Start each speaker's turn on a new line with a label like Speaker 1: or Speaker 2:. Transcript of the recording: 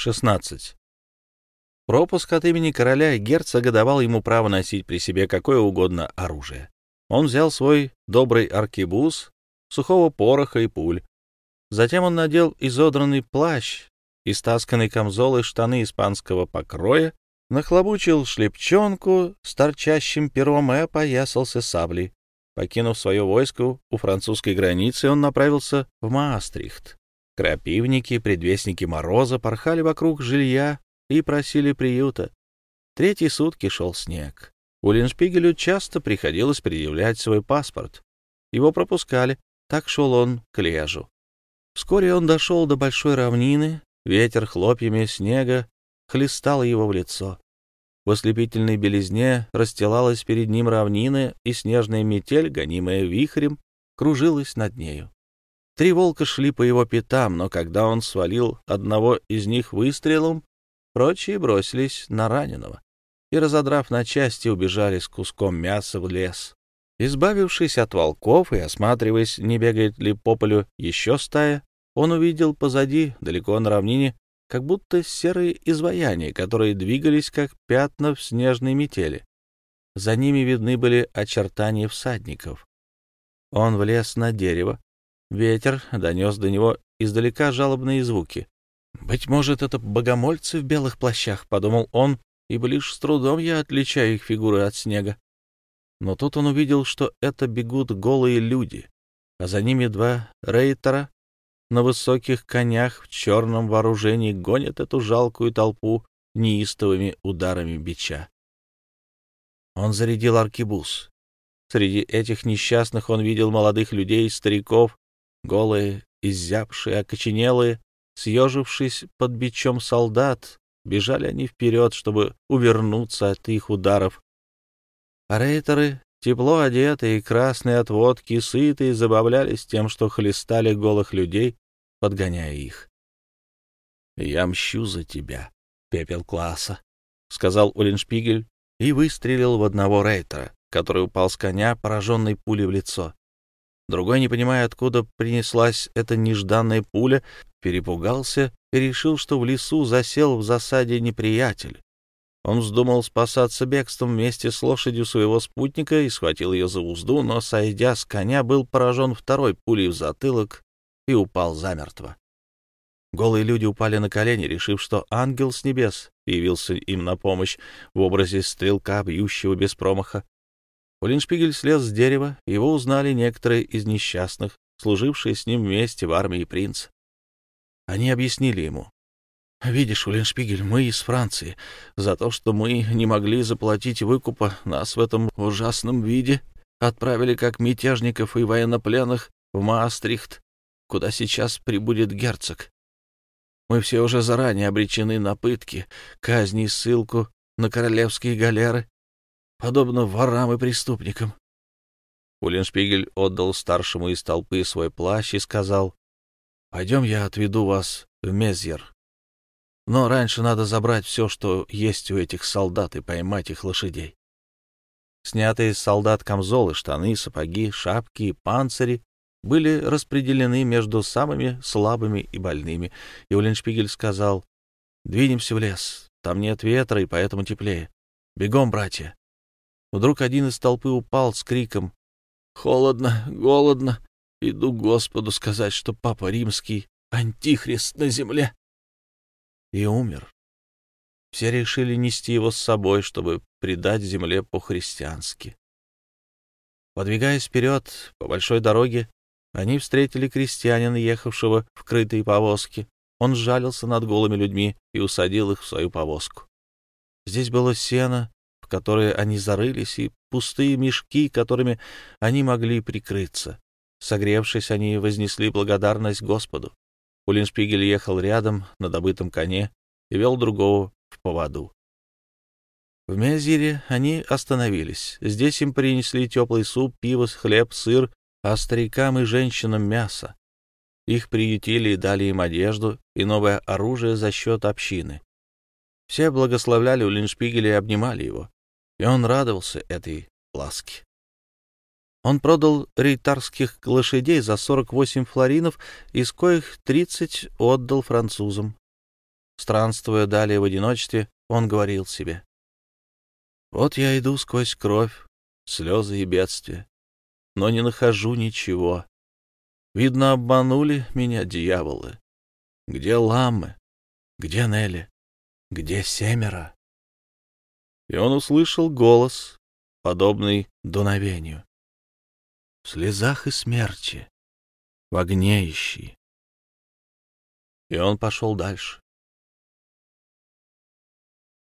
Speaker 1: 16. Пропуск от имени короля герцога давал ему право носить при себе какое угодно оружие. Он взял свой добрый аркебуз, сухого пороха и пуль. Затем он надел изодранный плащ, истасканный камзол и штаны испанского покроя, нахлобучил шлепчонку с торчащим пером и опоясался саблей. Покинув свое войско у французской границы, он направился в Маастрихт. Крапивники, предвестники мороза, порхали вокруг жилья и просили приюта. Третьи сутки шел снег. Уллиншпигелю часто приходилось предъявлять свой паспорт. Его пропускали, так шел он к Лежу. Вскоре он дошел до большой равнины, ветер хлопьями снега хлестал его в лицо. В ослепительной белизне расстилалась перед ним равнина, и снежная метель, гонимая вихрем, кружилась над нею. Три волка шли по его пятам, но когда он свалил одного из них выстрелом, прочие бросились на раненого и, разодрав на части, убежали с куском мяса в лес. Избавившись от волков и осматриваясь, не бегает ли по полю еще стая, он увидел позади, далеко на равнине, как будто серые изваяния, которые двигались, как пятна в снежной метели. За ними видны были очертания всадников. Он влез на дерево. Ветер донес до него издалека жалобные звуки. «Быть может, это богомольцы в белых плащах», — подумал он, ибо лишь с трудом я отличаю их фигуры от снега. Но тут он увидел, что это бегут голые люди, а за ними два рейтера на высоких конях в черном вооружении гонят эту жалкую толпу неистовыми ударами бича. Он зарядил аркибуз. Среди этих несчастных он видел молодых людей, стариков, голые, изябшие, окоченелые, съежившись под бичом солдат, бежали они вперед, чтобы увернуться от их ударов. Рейтеры, тепло одетые красные от водки, сытые, забавлялись тем, что хлестали голых людей, подгоняя их. «Я мщу за тебя, пепел класса», — сказал Уллиншпигель и выстрелил в одного рейтера, который упал с коня, пораженный пулей в лицо. Другой, не понимая, откуда принеслась эта нежданная пуля, перепугался и решил, что в лесу засел в засаде неприятель. Он вздумал спасаться бегством вместе с лошадью своего спутника и схватил ее за узду, но, сойдя с коня, был поражен второй пулей в затылок и упал замертво. Голые люди упали на колени, решив, что ангел с небес явился им на помощь в образе стрелка, бьющего без промаха. Улиншпигель слез с дерева, его узнали некоторые из несчастных, служившие с ним вместе в армии принца. Они объяснили ему. «Видишь, Улиншпигель, мы из Франции. За то, что мы не могли заплатить выкупа, нас в этом ужасном виде отправили как мятежников и военнопленных в Маастрихт куда сейчас прибудет герцог. Мы все уже заранее обречены на пытки, казни и ссылку на королевские галеры, подобно ворам и преступникам. Уллиншпигель отдал старшему из толпы свой плащ и сказал, «Пойдем, я отведу вас в Мезьер. Но раньше надо забрать все, что есть у этих солдат, и поймать их лошадей». Снятые с солдат камзолы, штаны, сапоги, шапки и панцири были распределены между самыми слабыми и больными, и Уллиншпигель сказал, «Двинемся в лес, там нет ветра и поэтому теплее. Бегом, братья!» Вдруг один из толпы упал с криком, «Холодно, голодно, иду Господу сказать, что Папа Римский — антихрист на земле!» И умер. Все решили нести его с собой, чтобы предать земле по-христиански. Подвигаясь вперед по большой дороге, они встретили крестьянина, ехавшего в крытой повозке. Он сжалился над голыми людьми и усадил их в свою повозку. Здесь было сено, в которое они зарылись, и пустые мешки, которыми они могли прикрыться. Согревшись, они вознесли благодарность Господу. Улиншпигель ехал рядом на добытом коне и вел другого в поводу. В Мезире они остановились. Здесь им принесли теплый суп, пиво, хлеб, сыр а старикам и женщинам мясо. Их приютили и дали им одежду и новое оружие за счет общины. Все благословляли Уллиншпигеля и обнимали его, и он радовался этой ласке. Он продал рейтарских лошадей за 48 флоринов, из коих 30 отдал французам. Странствуя далее в одиночестве, он говорил себе. «Вот я иду сквозь кровь, слезы и бедствия, но не нахожу ничего. Видно, обманули меня дьяволы. Где ламы? Где Нелли? Где семеро?» И он услышал голос, подобный дуновению. В слезах и смерти, в огне ищи. И он пошел дальше.